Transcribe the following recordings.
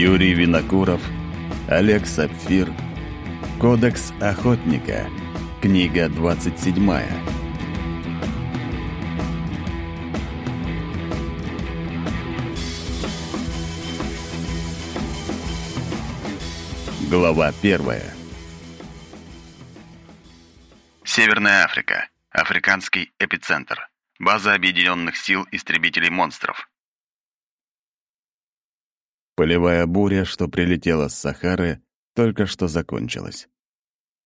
Юрий Винокуров, Олег Сапфир, Кодекс охотника, книга 27. Глава первая. Северная Африка. Африканский эпицентр. База Объединенных сил истребителей монстров. Полевая буря, что прилетела с Сахары, только что закончилась.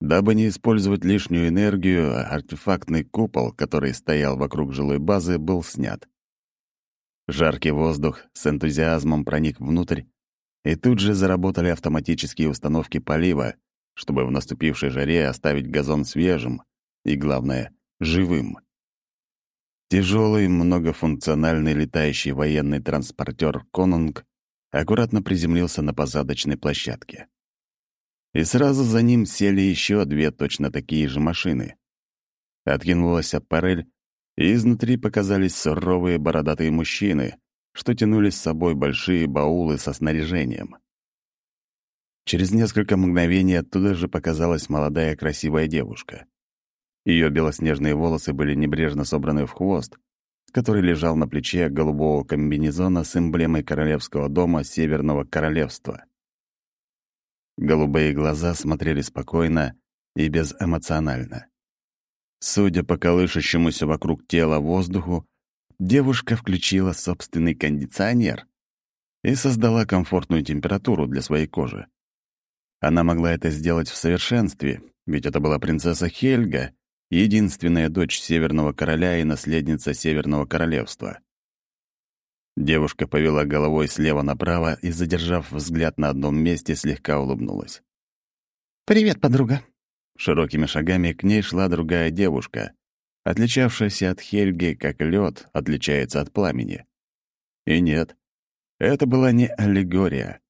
Дабы не использовать лишнюю энергию, артефактный купол, который стоял вокруг жилой базы, был снят. Жаркий воздух с энтузиазмом проник внутрь, и тут же заработали автоматические установки полива, чтобы в наступившей жаре оставить газон свежим и, главное, живым. Тяжелый многофункциональный летающий военный транспортер «Конунг» аккуратно приземлился на посадочной площадке. И сразу за ним сели еще две точно такие же машины. Откинулась аппарель, и изнутри показались суровые бородатые мужчины, что тянули с собой большие баулы со снаряжением. Через несколько мгновений оттуда же показалась молодая красивая девушка. Ее белоснежные волосы были небрежно собраны в хвост, который лежал на плече голубого комбинезона с эмблемой королевского дома Северного Королевства. Голубые глаза смотрели спокойно и безэмоционально. Судя по колышущемуся вокруг тела воздуху, девушка включила собственный кондиционер и создала комфортную температуру для своей кожи. Она могла это сделать в совершенстве, ведь это была принцесса Хельга, единственная дочь Северного Короля и наследница Северного Королевства. Девушка повела головой слева направо и, задержав взгляд на одном месте, слегка улыбнулась. «Привет, подруга». Широкими шагами к ней шла другая девушка, отличавшаяся от Хельги, как лед отличается от пламени. И нет, это была не аллегория.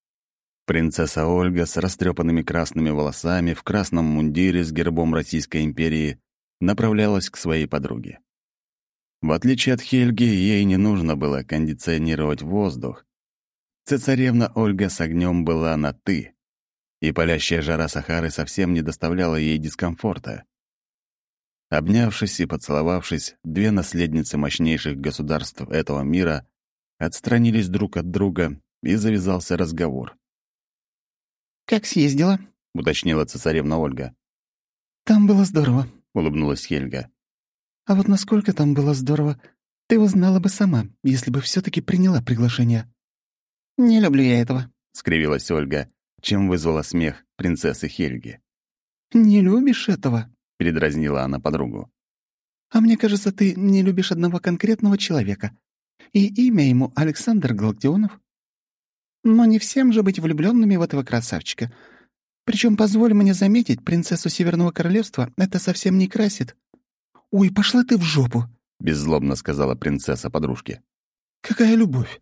Принцесса Ольга с растрепанными красными волосами в красном мундире с гербом Российской империи направлялась к своей подруге. В отличие от Хельги, ей не нужно было кондиционировать воздух. Цесаревна Ольга с огнем была на «ты», и палящая жара Сахары совсем не доставляла ей дискомфорта. Обнявшись и поцеловавшись, две наследницы мощнейших государств этого мира отстранились друг от друга, и завязался разговор. «Как съездила?» — уточнила цесаревна Ольга. «Там было здорово», — улыбнулась Хельга. «А вот насколько там было здорово, ты узнала бы сама, если бы все таки приняла приглашение». «Не люблю я этого», — скривилась Ольга, чем вызвала смех принцессы Хельги. «Не любишь этого?» — передразнила она подругу. «А мне кажется, ты не любишь одного конкретного человека. И имя ему Александр Галактионов. Но не всем же быть влюбленными в этого красавчика. Причем, позволь мне заметить, принцессу Северного Королевства это совсем не красит. «Ой, пошла ты в жопу!» — беззлобно сказала принцесса подружке. «Какая любовь?»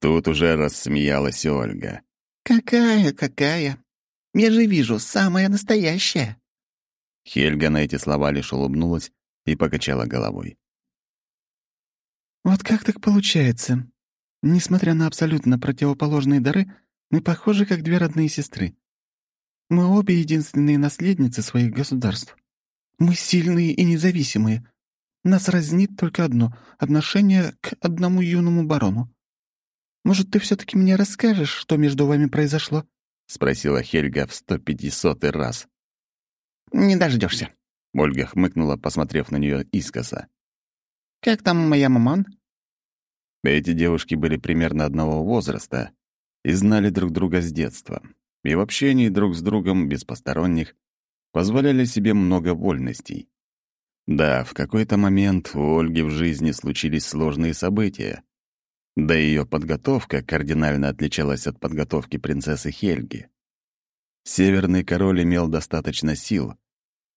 Тут уже рассмеялась Ольга. «Какая, какая? Я же вижу, самая настоящая!» Хельга на эти слова лишь улыбнулась и покачала головой. «Вот как так получается? Несмотря на абсолютно противоположные дары, мы похожи как две родные сестры. Мы обе единственные наследницы своих государств. Мы сильные и независимые. Нас разнит только одно — отношение к одному юному барону. Может, ты все таки мне расскажешь, что между вами произошло?» — спросила Хельга в сто пятисотый раз. «Не дождешься. Ольга хмыкнула, посмотрев на нее искоса. «Как там моя маман?» Эти девушки были примерно одного возраста и знали друг друга с детства и в общении друг с другом без посторонних позволяли себе много вольностей. Да, в какой-то момент у Ольги в жизни случились сложные события. Да ее подготовка кардинально отличалась от подготовки принцессы Хельги. Северный король имел достаточно сил,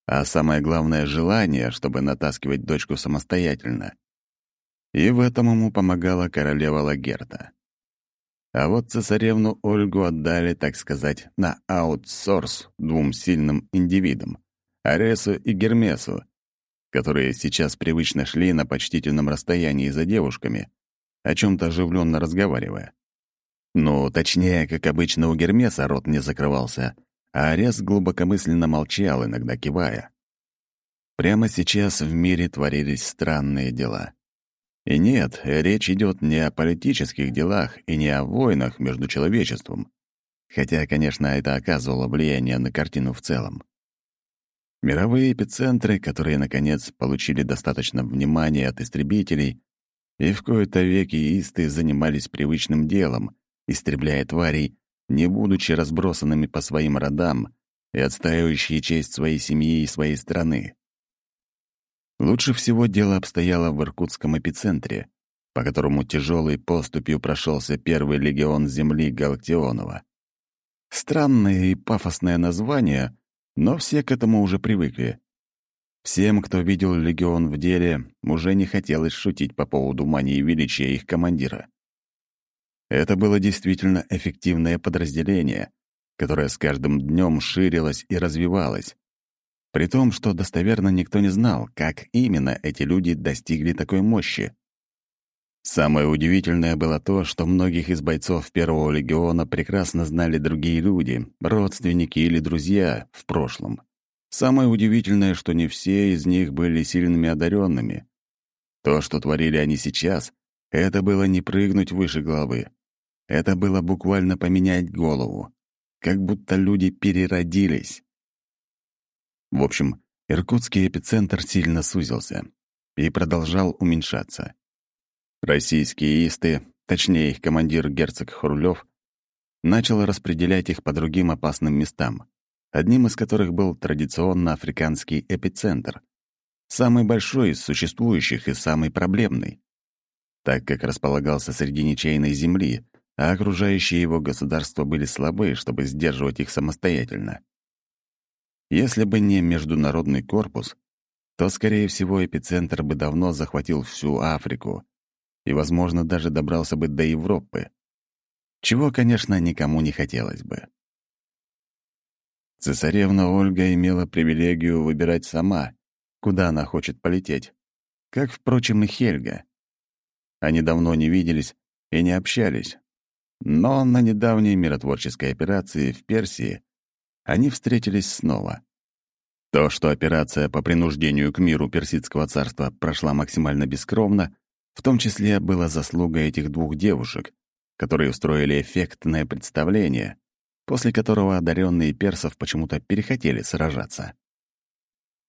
а самое главное — желание, чтобы натаскивать дочку самостоятельно. И в этом ему помогала королева Лагерта. А вот цесаревну Ольгу отдали, так сказать, на аутсорс двум сильным индивидам — Аресу и Гермесу, которые сейчас привычно шли на почтительном расстоянии за девушками, о чем то оживленно разговаривая. Ну, точнее, как обычно, у Гермеса рот не закрывался, а Арес глубокомысленно молчал, иногда кивая. Прямо сейчас в мире творились странные дела. И нет, речь идет не о политических делах и не о войнах между человечеством. Хотя, конечно, это оказывало влияние на картину в целом. Мировые эпицентры, которые, наконец, получили достаточно внимания от истребителей, и в кои-то веки исты занимались привычным делом, истребляя тварей, не будучи разбросанными по своим родам и отстаивающие честь своей семьи и своей страны. Лучше всего дело обстояло в Иркутском эпицентре, по которому тяжелой поступью прошелся первый легион земли Галактионова. Странное и пафосное название, но все к этому уже привыкли. Всем, кто видел легион в деле, уже не хотелось шутить по поводу мании величия их командира. Это было действительно эффективное подразделение, которое с каждым днем ширилось и развивалось. При том, что достоверно никто не знал, как именно эти люди достигли такой мощи. Самое удивительное было то, что многих из бойцов Первого легиона прекрасно знали другие люди, родственники или друзья в прошлом. Самое удивительное, что не все из них были сильными одаренными. То, что творили они сейчас, это было не прыгнуть выше головы. Это было буквально поменять голову. Как будто люди переродились. В общем, иркутский эпицентр сильно сузился и продолжал уменьшаться. Российские исты, точнее их командир герцог Хурлёв, начал распределять их по другим опасным местам, одним из которых был традиционно африканский эпицентр, самый большой из существующих и самый проблемный. Так как располагался среди ничейной земли, а окружающие его государства были слабы, чтобы сдерживать их самостоятельно. Если бы не международный корпус, то, скорее всего, эпицентр бы давно захватил всю Африку и, возможно, даже добрался бы до Европы. Чего, конечно, никому не хотелось бы. Цесаревна Ольга имела привилегию выбирать сама, куда она хочет полететь, как, впрочем, и Хельга. Они давно не виделись и не общались, но на недавней миротворческой операции в Персии они встретились снова. То, что операция по принуждению к миру Персидского царства прошла максимально бескровно, в том числе было заслугой этих двух девушек, которые устроили эффектное представление, после которого одаренные персов почему-то перехотели сражаться.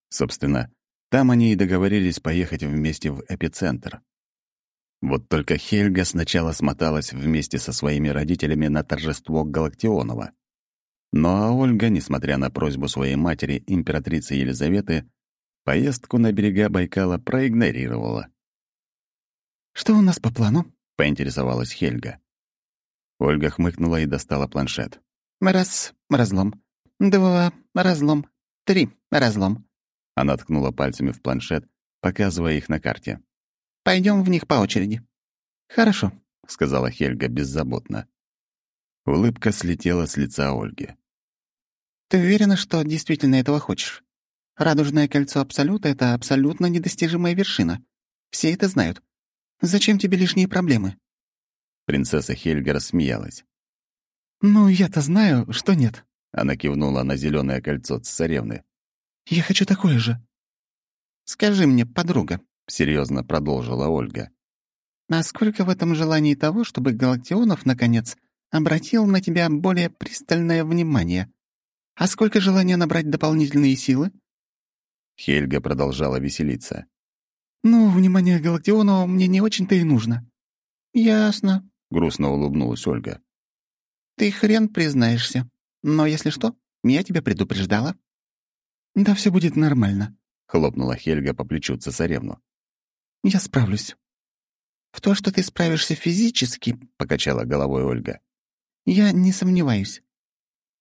Собственно, там они и договорились поехать вместе в эпицентр. Вот только Хельга сначала смоталась вместе со своими родителями на торжество Галактионова. Ну а Ольга, несмотря на просьбу своей матери, императрицы Елизаветы, поездку на берега Байкала проигнорировала. «Что у нас по плану?» — поинтересовалась Хельга. Ольга хмыкнула и достала планшет. «Раз — разлом. Два — разлом. Три — разлом». Она ткнула пальцами в планшет, показывая их на карте. Пойдем в них по очереди». «Хорошо», — сказала Хельга беззаботно. Улыбка слетела с лица Ольги. «Ты уверена, что действительно этого хочешь? Радужное кольцо Абсолюта — это абсолютно недостижимая вершина. Все это знают. Зачем тебе лишние проблемы?» Принцесса Хельга рассмеялась. «Ну, я-то знаю, что нет». Она кивнула на зеленое кольцо царевны. «Я хочу такое же». «Скажи мне, подруга, — серьезно продолжила Ольга. «А сколько в этом желании того, чтобы Галактионов, наконец, обратил на тебя более пристальное внимание? А сколько желания набрать дополнительные силы?» Хельга продолжала веселиться. «Ну, внимание Галактионова мне не очень-то и нужно». «Ясно», — грустно улыбнулась Ольга. «Ты хрен признаешься. Но если что, я тебя предупреждала». «Да все будет нормально», — хлопнула Хельга по плечу цесаревну. Я справлюсь». «В то, что ты справишься физически», — покачала головой Ольга, — «я не сомневаюсь.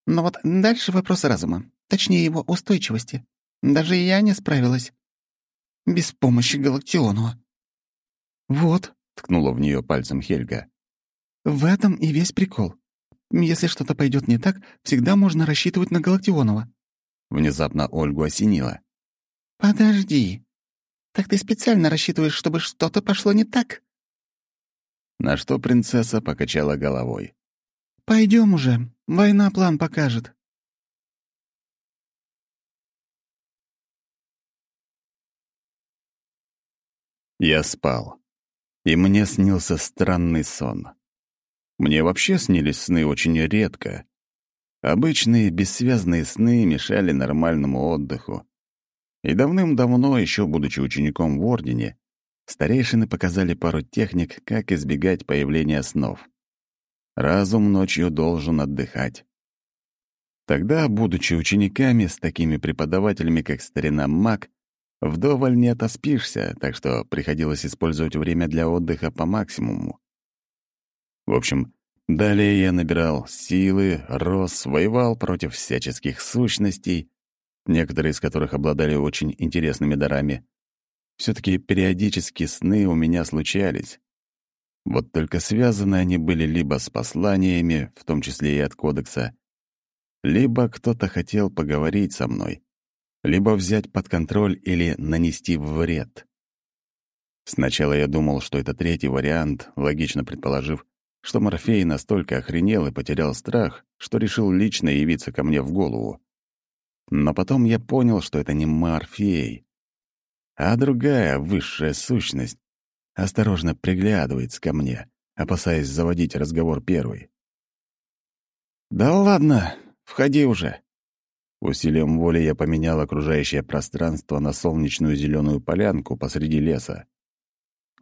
Но вот дальше вопрос разума, точнее его устойчивости. Даже я не справилась. Без помощи Галактионова». «Вот», — ткнула в нее пальцем Хельга. «В этом и весь прикол. Если что-то пойдет не так, всегда можно рассчитывать на Галактионова». Внезапно Ольгу осенило. «Подожди. Так ты специально рассчитываешь, чтобы что-то пошло не так?» На что принцесса покачала головой. Пойдем уже, война план покажет». Я спал, и мне снился странный сон. Мне вообще снились сны очень редко. Обычные бессвязные сны мешали нормальному отдыху. И давным-давно, еще будучи учеником в Ордене, старейшины показали пару техник, как избегать появления снов. Разум ночью должен отдыхать. Тогда, будучи учениками с такими преподавателями, как старина Мак, вдоволь не отоспишься, так что приходилось использовать время для отдыха по максимуму. В общем, далее я набирал силы, рос, воевал против всяческих сущностей, некоторые из которых обладали очень интересными дарами. все таки периодически сны у меня случались. Вот только связаны они были либо с посланиями, в том числе и от кодекса, либо кто-то хотел поговорить со мной, либо взять под контроль или нанести вред. Сначала я думал, что это третий вариант, логично предположив, что Морфей настолько охренел и потерял страх, что решил лично явиться ко мне в голову. Но потом я понял, что это не Морфей, а другая высшая сущность осторожно приглядывается ко мне, опасаясь заводить разговор первый. «Да ладно, входи уже!» Усилием воли я поменял окружающее пространство на солнечную зеленую полянку посреди леса.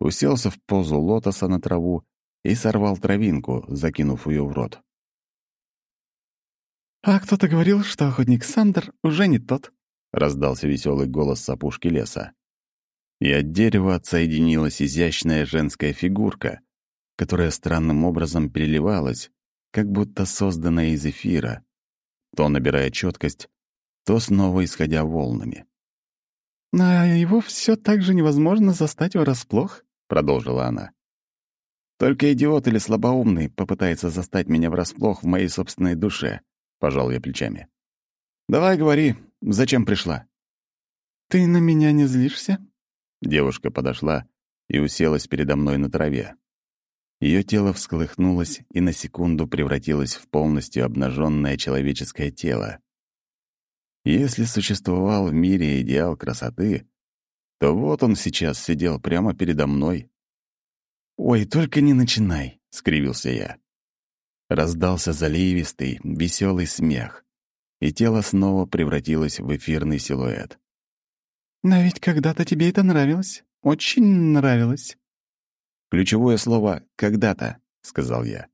Уселся в позу лотоса на траву и сорвал травинку, закинув ее в рот. «А кто-то говорил, что охотник Сандер уже не тот», — раздался веселый голос с опушки леса. И от дерева отсоединилась изящная женская фигурка, которая странным образом переливалась, как будто созданная из эфира, то набирая четкость, то снова исходя волнами. «А его все так же невозможно застать врасплох», — продолжила она. Только идиот или слабоумный попытается застать меня врасплох в моей собственной душе, пожал я плечами. Давай говори, зачем пришла? Ты на меня не злишься? Девушка подошла и уселась передо мной на траве. Ее тело всколыхнулось и на секунду превратилось в полностью обнаженное человеческое тело. Если существовал в мире идеал красоты, то вот он сейчас сидел прямо передо мной. «Ой, только не начинай», — скривился я. Раздался заливистый, веселый смех, и тело снова превратилось в эфирный силуэт. «Но ведь когда-то тебе это нравилось. Очень нравилось». «Ключевое слово «когда-то», — сказал я.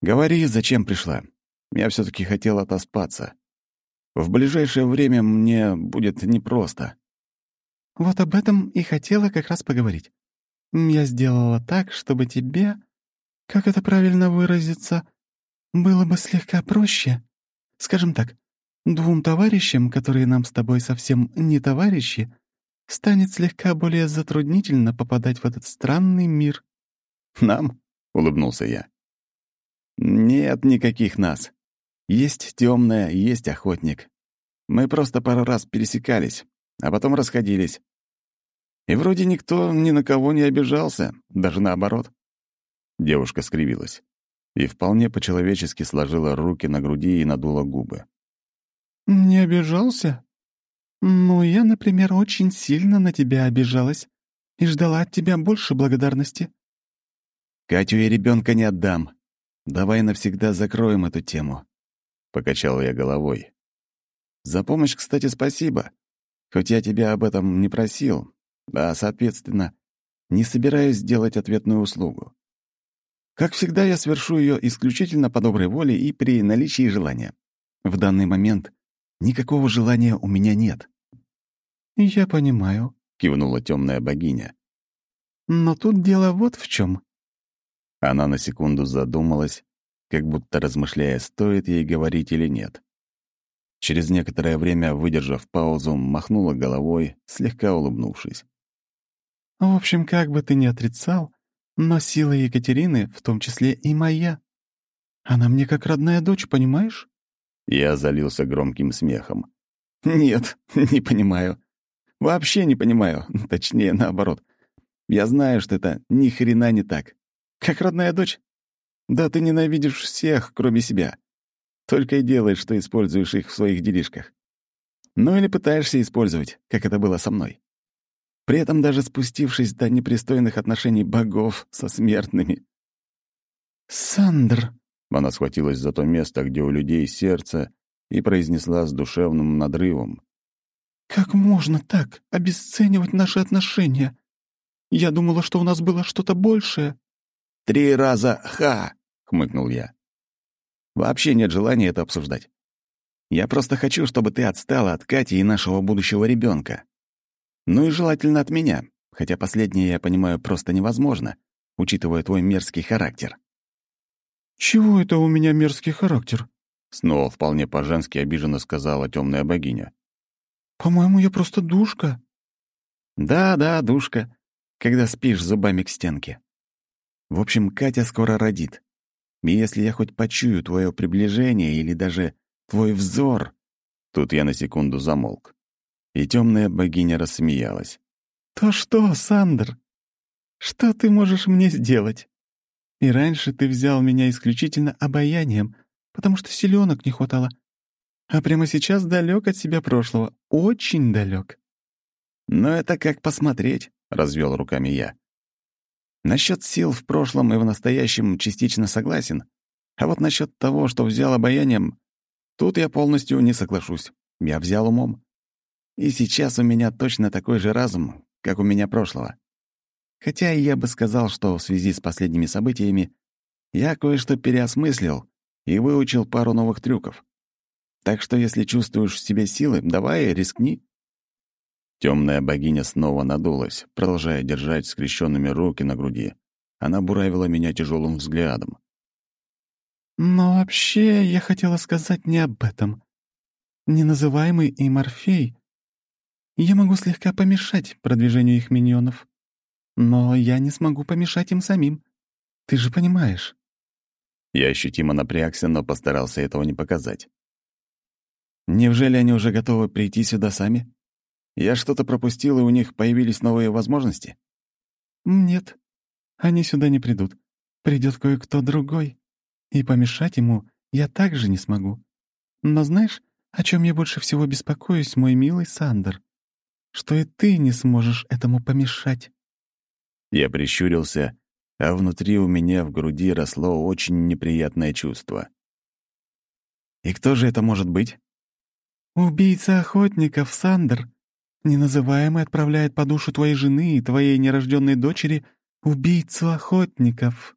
«Говори, зачем пришла. Я все таки хотел отоспаться. В ближайшее время мне будет непросто». «Вот об этом и хотела как раз поговорить. Я сделала так, чтобы тебе, как это правильно выразиться, было бы слегка проще. Скажем так, двум товарищам, которые нам с тобой совсем не товарищи, станет слегка более затруднительно попадать в этот странный мир». «Нам?» — улыбнулся я. «Нет никаких нас. Есть темная, есть охотник. Мы просто пару раз пересекались, а потом расходились. И вроде никто ни на кого не обижался, даже наоборот. Девушка скривилась и вполне по-человечески сложила руки на груди и надула губы. «Не обижался? Ну, я, например, очень сильно на тебя обижалась и ждала от тебя больше благодарности». «Катю и ребенка не отдам. Давай навсегда закроем эту тему», — покачал я головой. «За помощь, кстати, спасибо. Хоть я тебя об этом не просил, а, соответственно, не собираюсь делать ответную услугу. Как всегда, я свершу ее исключительно по доброй воле и при наличии желания. В данный момент никакого желания у меня нет. «Я понимаю», — кивнула темная богиня. «Но тут дело вот в чем. Она на секунду задумалась, как будто размышляя, стоит ей говорить или нет. Через некоторое время, выдержав паузу, махнула головой, слегка улыбнувшись. В общем, как бы ты ни отрицал, но сила Екатерины, в том числе и моя. Она мне как родная дочь, понимаешь? Я залился громким смехом. Нет, не понимаю. Вообще не понимаю. Точнее, наоборот. Я знаю, что это ни хрена не так. Как родная дочь? Да ты ненавидишь всех, кроме себя. Только и делаешь, что используешь их в своих делишках. Ну или пытаешься использовать, как это было со мной. При этом даже спустившись до непристойных отношений богов со смертными. «Сандр!» — она схватилась за то место, где у людей сердце, и произнесла с душевным надрывом. «Как можно так обесценивать наши отношения? Я думала, что у нас было что-то большее». «Три раза ха!» — хмыкнул я. «Вообще нет желания это обсуждать. Я просто хочу, чтобы ты отстала от Кати и нашего будущего ребенка. Ну и желательно от меня, хотя последнее, я понимаю, просто невозможно, учитывая твой мерзкий характер». «Чего это у меня мерзкий характер?» Снова вполне по-женски обиженно сказала темная богиня. «По-моему, я просто душка». «Да-да, душка, когда спишь зубами к стенке. В общем, Катя скоро родит. И если я хоть почую твое приближение или даже твой взор...» Тут я на секунду замолк. И темная богиня рассмеялась. «То что, Сандер? Что ты можешь мне сделать? И раньше ты взял меня исключительно обаянием, потому что силёнок не хватало. А прямо сейчас далек от себя прошлого, очень далек. «Но это как посмотреть», — развел руками я. Насчет сил в прошлом и в настоящем частично согласен, а вот насчет того, что взял обаянием, тут я полностью не соглашусь. Я взял умом. И сейчас у меня точно такой же разум, как у меня прошлого. Хотя я бы сказал, что в связи с последними событиями я кое-что переосмыслил и выучил пару новых трюков. Так что если чувствуешь в себе силы, давай, рискни. Темная богиня снова надулась, продолжая держать скрещенными руки на груди. Она буравила меня тяжелым взглядом. «Но вообще я хотела сказать не об этом. Неназываемый и Морфей. Я могу слегка помешать продвижению их миньонов. Но я не смогу помешать им самим. Ты же понимаешь». Я ощутимо напрягся, но постарался этого не показать. «Неужели они уже готовы прийти сюда сами?» Я что-то пропустил, и у них появились новые возможности? Нет, они сюда не придут. Придет кое-кто другой. И помешать ему я также не смогу. Но знаешь, о чем я больше всего беспокоюсь, мой милый Сандер? Что и ты не сможешь этому помешать. Я прищурился, а внутри у меня в груди росло очень неприятное чувство. «И кто же это может быть?» «Убийца охотников, Сандер. Неназываемый отправляет по душу твоей жены и твоей нерожденной дочери убийцу охотников».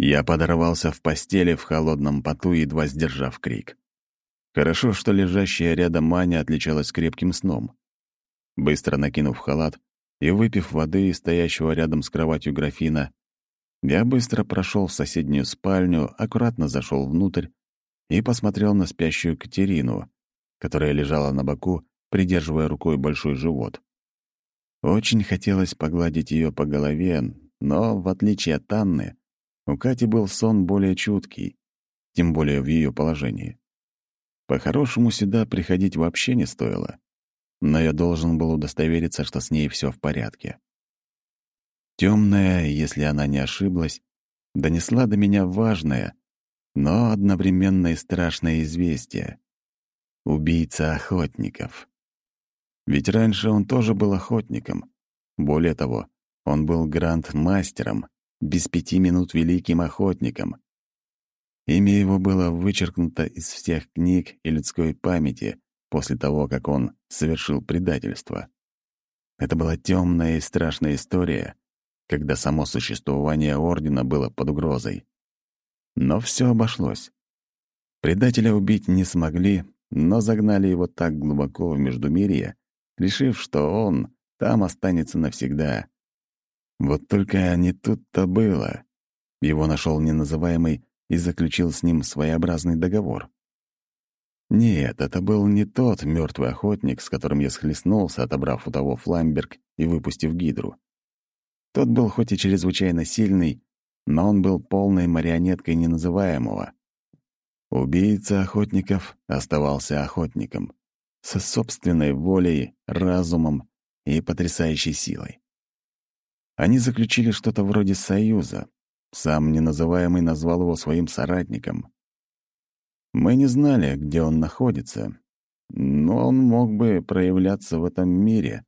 Я подорвался в постели в холодном поту, едва сдержав крик. Хорошо, что лежащая рядом Маня отличалась крепким сном. Быстро накинув халат и выпив воды из стоящего рядом с кроватью графина, я быстро прошел в соседнюю спальню, аккуратно зашел внутрь и посмотрел на спящую Катерину, которая лежала на боку, придерживая рукой большой живот. Очень хотелось погладить ее по голове, но, в отличие от Анны, у Кати был сон более чуткий, тем более в ее положении. По-хорошему сюда приходить вообще не стоило, но я должен был удостовериться, что с ней все в порядке. Темная, если она не ошиблась, донесла до меня важное, но одновременно и страшное известие. Убийца охотников. Ведь раньше он тоже был охотником. Более того, он был гранд-мастером, без пяти минут великим охотником. Имя его было вычеркнуто из всех книг и людской памяти после того, как он совершил предательство. Это была темная и страшная история, когда само существование Ордена было под угрозой. Но все обошлось. Предателя убить не смогли, но загнали его так глубоко в Междумирье, решив, что он там останется навсегда. Вот только не тут-то было. Его нашел неназываемый и заключил с ним своеобразный договор. Нет, это был не тот мертвый охотник, с которым я схлестнулся, отобрав у того фламберг и выпустив гидру. Тот был хоть и чрезвычайно сильный, но он был полной марионеткой неназываемого. Убийца охотников оставался охотником, со собственной волей, разумом и потрясающей силой. Они заключили что-то вроде союза. Сам неназываемый назвал его своим соратником. Мы не знали, где он находится, но он мог бы проявляться в этом мире.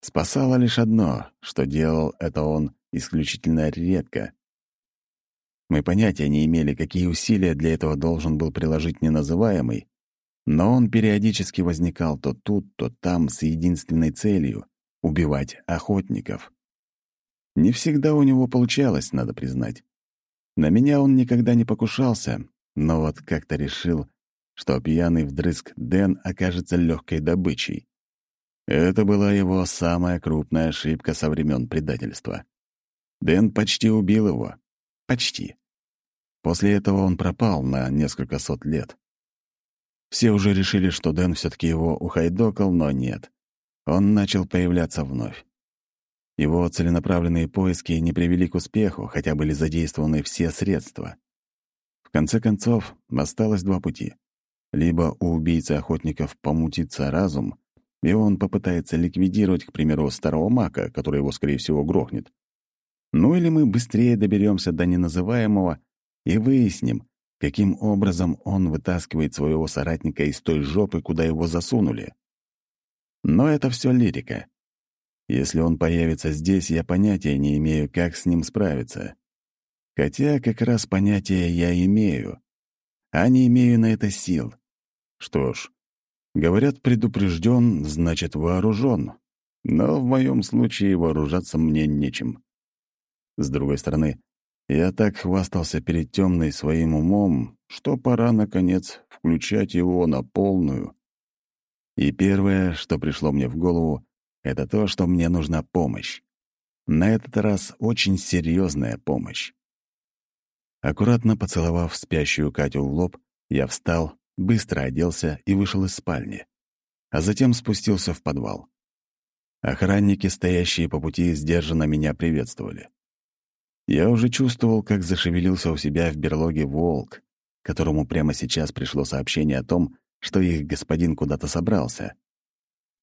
Спасало лишь одно, что делал это он исключительно редко. Мы понятия не имели, какие усилия для этого должен был приложить неназываемый, но он периодически возникал то тут, то там с единственной целью — убивать охотников. Не всегда у него получалось, надо признать. На меня он никогда не покушался, но вот как-то решил, что пьяный вдрызг Дэн окажется легкой добычей. Это была его самая крупная ошибка со времен предательства. Дэн почти убил его. Почти. После этого он пропал на несколько сот лет. Все уже решили, что Дэн все таки его ухайдокал, но нет. Он начал появляться вновь. Его целенаправленные поиски не привели к успеху, хотя были задействованы все средства. В конце концов, осталось два пути. Либо у убийцы охотников помутится разум, и он попытается ликвидировать, к примеру, старого мака, который его, скорее всего, грохнет. Ну или мы быстрее доберемся до неназываемого и выясним, каким образом он вытаскивает своего соратника из той жопы, куда его засунули. Но это все лирика. Если он появится здесь, я понятия не имею, как с ним справиться. Хотя как раз понятия я имею, а не имею на это сил. Что ж, говорят, предупрежден, значит вооружен. Но в моем случае вооружаться мне нечем. С другой стороны, я так хвастался перед темной своим умом, что пора, наконец, включать его на полную. И первое, что пришло мне в голову, это то, что мне нужна помощь. На этот раз очень серьезная помощь. Аккуратно поцеловав спящую Катю в лоб, я встал, быстро оделся и вышел из спальни, а затем спустился в подвал. Охранники, стоящие по пути, сдержанно меня приветствовали. Я уже чувствовал, как зашевелился у себя в берлоге волк, которому прямо сейчас пришло сообщение о том, что их господин куда-то собрался.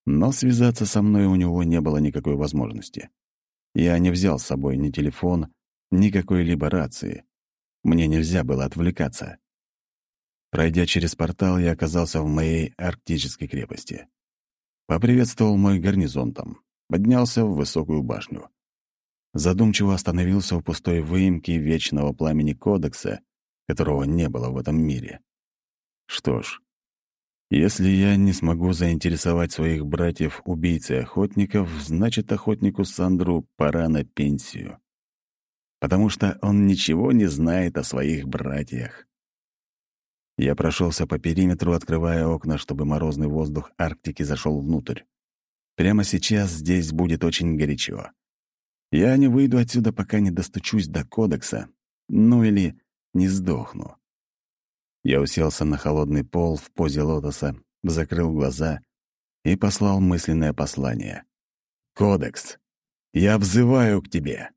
Но связаться со мной у него не было никакой возможности. Я не взял с собой ни телефон, ни какой-либо рации. Мне нельзя было отвлекаться. Пройдя через портал, я оказался в моей арктической крепости. Поприветствовал мой гарнизон там, поднялся в высокую башню. Задумчиво остановился у пустой выемки вечного пламени Кодекса, которого не было в этом мире. Что ж, если я не смогу заинтересовать своих братьев убийцей охотников, значит, охотнику Сандру пора на пенсию. Потому что он ничего не знает о своих братьях. Я прошелся по периметру, открывая окна, чтобы морозный воздух Арктики зашел внутрь. Прямо сейчас здесь будет очень горячо. Я не выйду отсюда, пока не достучусь до кодекса, ну или не сдохну. Я уселся на холодный пол в позе лотоса, закрыл глаза и послал мысленное послание. «Кодекс, я взываю к тебе!»